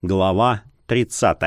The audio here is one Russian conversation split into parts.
Глава 30.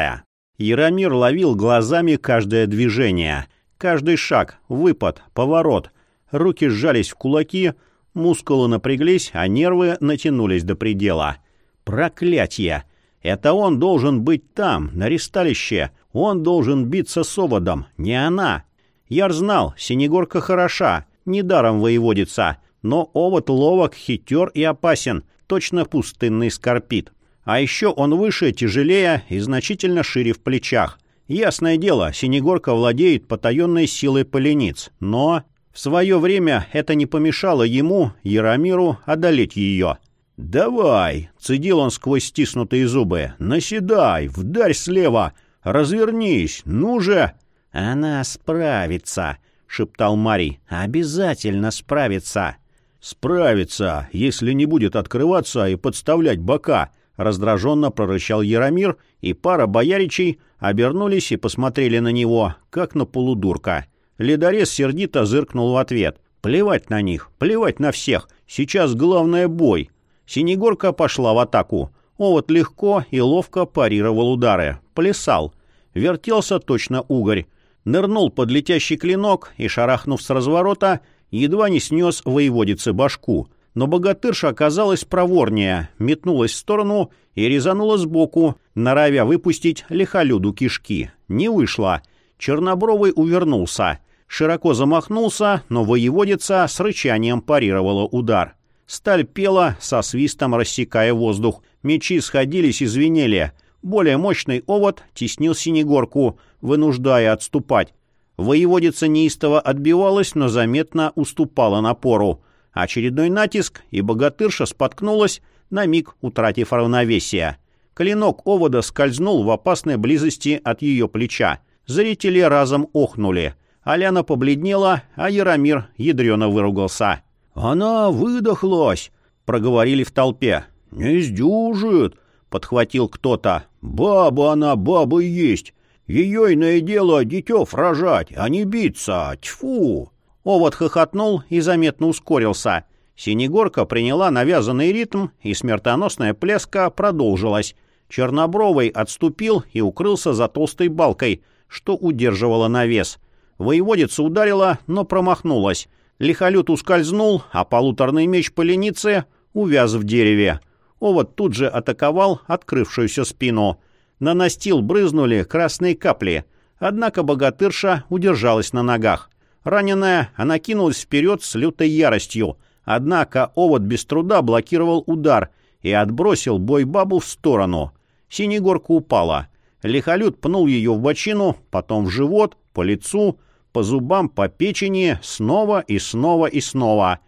Яромир ловил глазами каждое движение, каждый шаг, выпад, поворот. Руки сжались в кулаки, мускулы напряглись, а нервы натянулись до предела. Проклятье! Это он должен быть там, на ристалище. Он должен биться с оводом, не она. Яр знал, Синегорка хороша, недаром воеводится. Но овод ловок, хитер и опасен, точно пустынный скорпит. А еще он выше, тяжелее и значительно шире в плечах. Ясное дело, Синегорка владеет потаенной силой полениц, но в свое время это не помешало ему, Яромиру, одолеть ее. «Давай!» — цедил он сквозь стиснутые зубы. «Наседай! Вдарь слева! Развернись! Ну же!» «Она справится!» — шептал Марий. «Обязательно справится!» «Справится, если не будет открываться и подставлять бока!» Раздраженно прорычал Яромир, и пара бояричей обернулись и посмотрели на него, как на полудурка. Ледорез сердито зыркнул в ответ. «Плевать на них, плевать на всех. Сейчас главное бой». Синегорка пошла в атаку. Овод легко и ловко парировал удары. Плясал. Вертелся точно угорь. Нырнул под летящий клинок и, шарахнув с разворота, едва не снес воеводице башку — но богатырша оказалась проворнее, метнулась в сторону и резанула сбоку, норовя выпустить лихолюду кишки. Не вышло. Чернобровый увернулся. Широко замахнулся, но воеводица с рычанием парировала удар. Сталь пела, со свистом рассекая воздух. Мечи сходились и звенели. Более мощный овод теснил синегорку, вынуждая отступать. Воеводица неистово отбивалась, но заметно уступала напору. Очередной натиск, и богатырша споткнулась, на миг утратив равновесие. Клинок овода скользнул в опасной близости от ее плеча. Зрители разом охнули. Аляна побледнела, а Яромир ядрено выругался. «Она выдохлась!» — проговорили в толпе. «Не сдюжит!» — подхватил кто-то. «Баба она, баба есть! Ее иное дело детев рожать, а не биться! Тьфу!» Овод хохотнул и заметно ускорился. Синегорка приняла навязанный ритм, и смертоносная плеска продолжилась. Чернобровый отступил и укрылся за толстой балкой, что удерживало навес. Воеводица ударила, но промахнулась. Лихолют ускользнул, а полуторный меч поленицы увяз в дереве. Овод тут же атаковал открывшуюся спину. На настил брызнули красные капли, однако богатырша удержалась на ногах. Раненая, она кинулась вперед с лютой яростью, однако овод без труда блокировал удар и отбросил бой-бабу в сторону. Синегорка упала. Лихолют пнул ее в бочину, потом в живот, по лицу, по зубам, по печени, снова и снова и снова.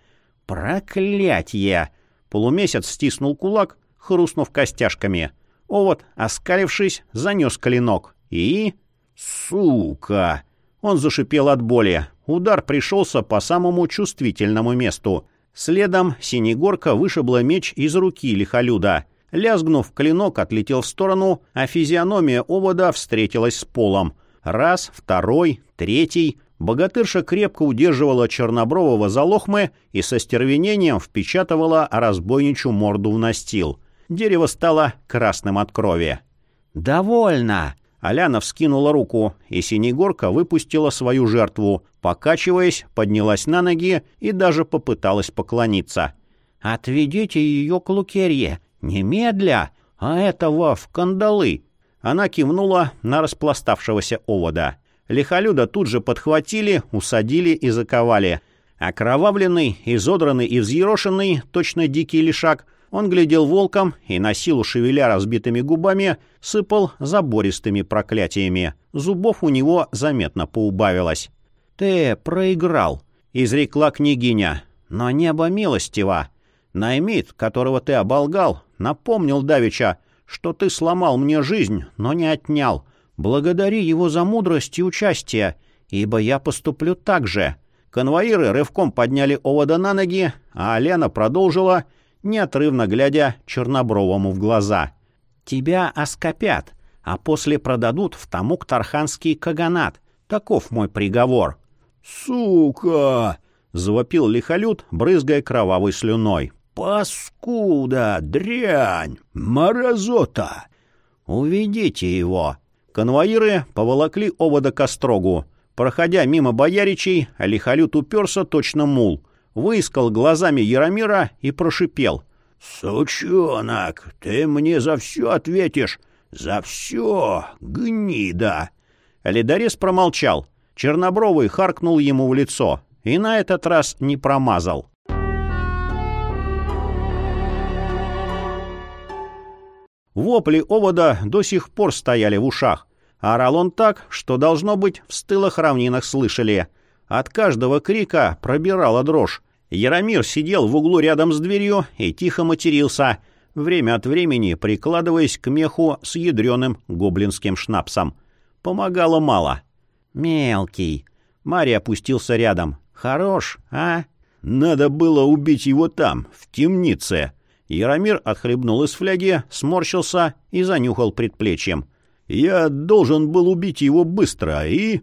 «Проклятье!» Полумесяц стиснул кулак, хрустнув костяшками. Овод, оскалившись, занес клинок. И... «Сука!» Он зашипел от боли. Удар пришелся по самому чувствительному месту. Следом Синегорка вышибла меч из руки лихолюда. Лязгнув, клинок отлетел в сторону, а физиономия овода встретилась с полом. Раз, второй, третий. Богатырша крепко удерживала Чернобрового за лохмы и со стервенением впечатывала разбойничью морду в настил. Дерево стало красным от крови. «Довольно!» Аляна вскинула руку, и Синегорка выпустила свою жертву, покачиваясь, поднялась на ноги и даже попыталась поклониться. «Отведите ее к Лукерье! Немедля! А этого в кандалы!» Она кивнула на распластавшегося овода. Лихолюда тут же подхватили, усадили и заковали. Окровавленный, изодранный и взъерошенный, точно дикий лишак, он глядел волком и, на силу шевеля разбитыми губами, сыпал забористыми проклятиями. Зубов у него заметно поубавилось. «Ты проиграл», — изрекла княгиня. «Но небо милостиво. Наймит, которого ты оболгал, напомнил Давича, что ты сломал мне жизнь, но не отнял. Благодари его за мудрость и участие, ибо я поступлю так же». Конвоиры рывком подняли овода на ноги, а Алена продолжила — неотрывно глядя Чернобровому в глаза. «Тебя оскопят, а после продадут в Тамук-Тарханский каганат. Таков мой приговор». «Сука!» — завопил лихолют, брызгая кровавой слюной. «Паскуда! Дрянь! Морозота!» «Уведите его!» Конвоиры поволокли овода к острогу. Проходя мимо бояричей, Лихолют уперся точно мул. Выискал глазами Яромира и прошипел. «Сучонок, ты мне за все ответишь! За все, гнида!» Ледорез промолчал. Чернобровый харкнул ему в лицо. И на этот раз не промазал. Вопли овода до сих пор стояли в ушах. Орал он так, что, должно быть, в стылых равнинах слышали. От каждого крика пробирала дрожь. Яромир сидел в углу рядом с дверью и тихо матерился, время от времени прикладываясь к меху с ядреным гоблинским шнапсом. Помогало мало. «Мелкий». Мария опустился рядом. «Хорош, а?» «Надо было убить его там, в темнице», Яромир отхлебнул из фляги, сморщился и занюхал предплечьем. «Я должен был убить его быстро и...»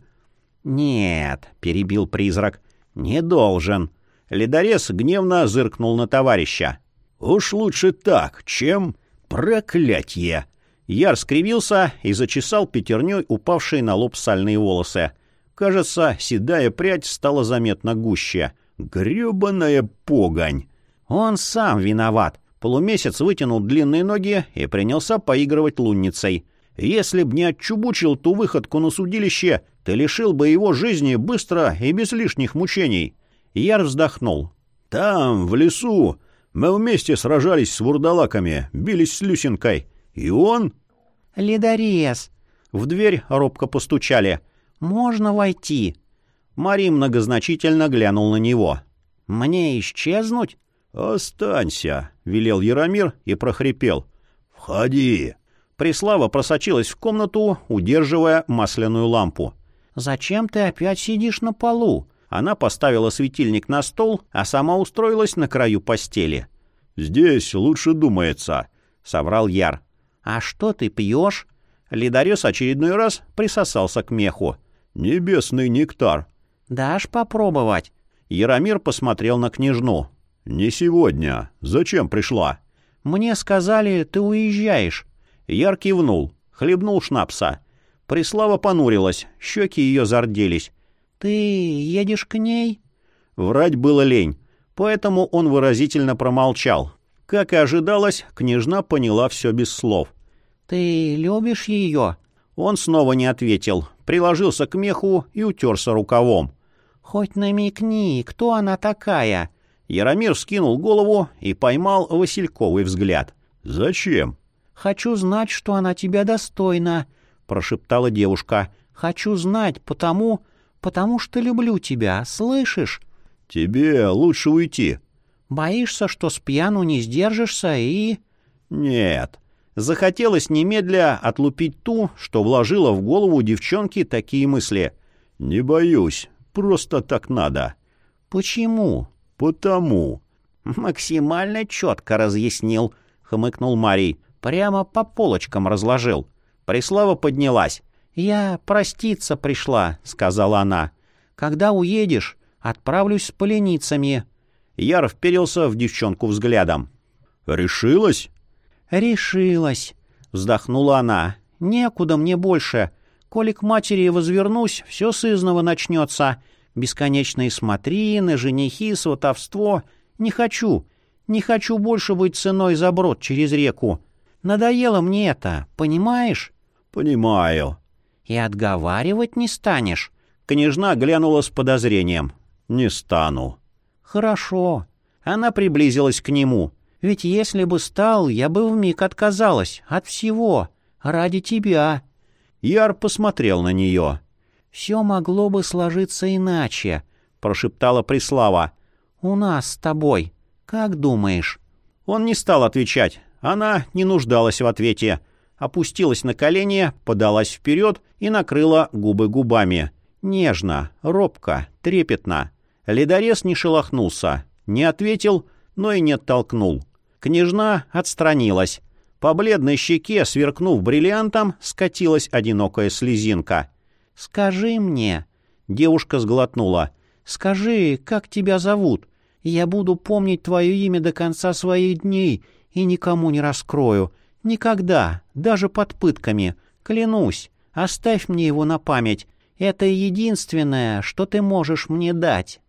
«Нет», — перебил призрак, — «не должен». Ледорез гневно зыркнул на товарища. «Уж лучше так, чем... проклятье!» Яр скривился и зачесал пятерней упавшие на лоб сальные волосы. Кажется, седая прядь стала заметно гуще. Грёбаная погонь! Он сам виноват. Полумесяц вытянул длинные ноги и принялся поигрывать лунницей. Если б не отчубучил ту выходку на судилище, ты лишил бы его жизни быстро и без лишних мучений. Яр вздохнул. «Там, в лесу, мы вместе сражались с вурдалаками, бились с Люсенкой. И он...» «Ледорез!» В дверь робко постучали. «Можно войти?» Мари многозначительно глянул на него. «Мне исчезнуть?» «Останься», — велел Яромир и прохрипел. «Входи». Преслава просочилась в комнату, удерживая масляную лампу. «Зачем ты опять сидишь на полу?» Она поставила светильник на стол, а сама устроилась на краю постели. «Здесь лучше думается», — соврал Яр. «А что ты пьешь?» Ледорез очередной раз присосался к меху. «Небесный нектар». «Дашь попробовать?» Яромир посмотрел на княжну. «Не сегодня. Зачем пришла?» «Мне сказали, ты уезжаешь». Яр кивнул, хлебнул шнапса. Прислава понурилась, щеки ее зарделись. «Ты едешь к ней?» Врать было лень, поэтому он выразительно промолчал. Как и ожидалось, княжна поняла все без слов. «Ты любишь ее?» Он снова не ответил, приложился к меху и утерся рукавом. «Хоть намекни, кто она такая?» Яромир скинул голову и поймал Васильковый взгляд. «Зачем?» «Хочу знать, что она тебя достойна», — прошептала девушка. «Хочу знать, потому... потому что люблю тебя, слышишь?» «Тебе лучше уйти». «Боишься, что с пьяну не сдержишься и...» «Нет». Захотелось немедля отлупить ту, что вложила в голову девчонки такие мысли. «Не боюсь, просто так надо». «Почему?» «Потому». «Максимально четко разъяснил», — хмыкнул Марий. «Прямо по полочкам разложил». Преслава поднялась. «Я проститься пришла», — сказала она. «Когда уедешь, отправлюсь с поленицами». Яр вперился в девчонку взглядом. «Решилась?» «Решилась», — вздохнула она. «Некуда мне больше. Коли к матери возвернусь, все сызново начнется. Бесконечные смотрины, женихи, сватовство. Не хочу. Не хочу больше быть ценой за брод через реку. Надоело мне это, понимаешь? Понимаю. И отговаривать не станешь. Княжна глянула с подозрением. Не стану. Хорошо. Она приблизилась к нему. Ведь если бы стал, я бы вмиг отказалась. От всего. Ради тебя. Яр посмотрел на нее. «Все могло бы сложиться иначе», — прошептала Преслава. «У нас с тобой. Как думаешь?» Он не стал отвечать. Она не нуждалась в ответе. Опустилась на колени, подалась вперед и накрыла губы губами. Нежно, робко, трепетно. Ледорез не шелохнулся. Не ответил, но и не оттолкнул. Княжна отстранилась. По бледной щеке, сверкнув бриллиантом, скатилась одинокая слезинка. «Скажи мне...» — девушка сглотнула. «Скажи, как тебя зовут? Я буду помнить твое имя до конца своих дней и никому не раскрою. Никогда, даже под пытками. Клянусь, оставь мне его на память. Это единственное, что ты можешь мне дать».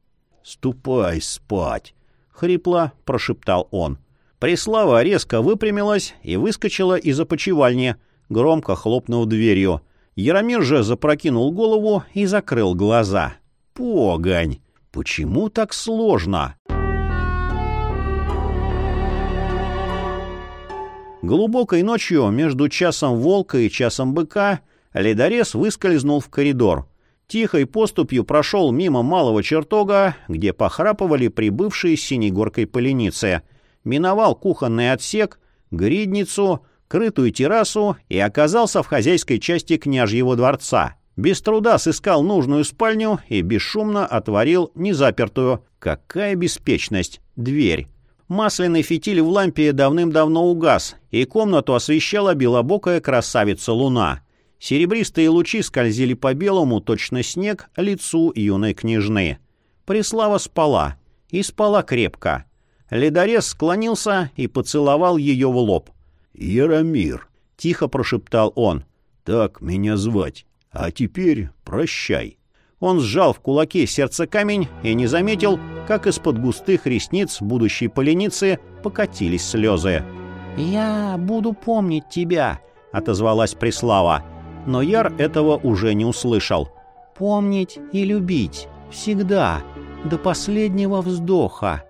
«Ступай спать», — хрипло прошептал он. Преслава резко выпрямилась и выскочила из опочивальни, громко хлопнув дверью. Яромир же запрокинул голову и закрыл глаза. «Погонь! Почему так сложно?» Глубокой ночью между часом волка и часом быка ледорез выскользнул в коридор. Тихой поступью прошел мимо малого чертога, где похрапывали прибывшие с синей горкой поленицы. Миновал кухонный отсек, гридницу, крытую террасу и оказался в хозяйской части княжьего дворца. Без труда сыскал нужную спальню и бесшумно отворил незапертую. Какая беспечность! Дверь. Масляный фитиль в лампе давным-давно угас, и комнату освещала белобокая красавица луна. Серебристые лучи скользили по белому, точно снег, лицу юной княжны. Преслава спала. И спала крепко. Ледорез склонился и поцеловал ее в лоб. «Яромир», — тихо прошептал он, — «так меня звать. А теперь прощай». Он сжал в кулаке сердце камень и не заметил, как из-под густых ресниц будущей поленицы покатились слезы. «Я буду помнить тебя», — отозвалась Преслава. Но Яр этого уже не услышал. «Помнить и любить. Всегда. До последнего вздоха».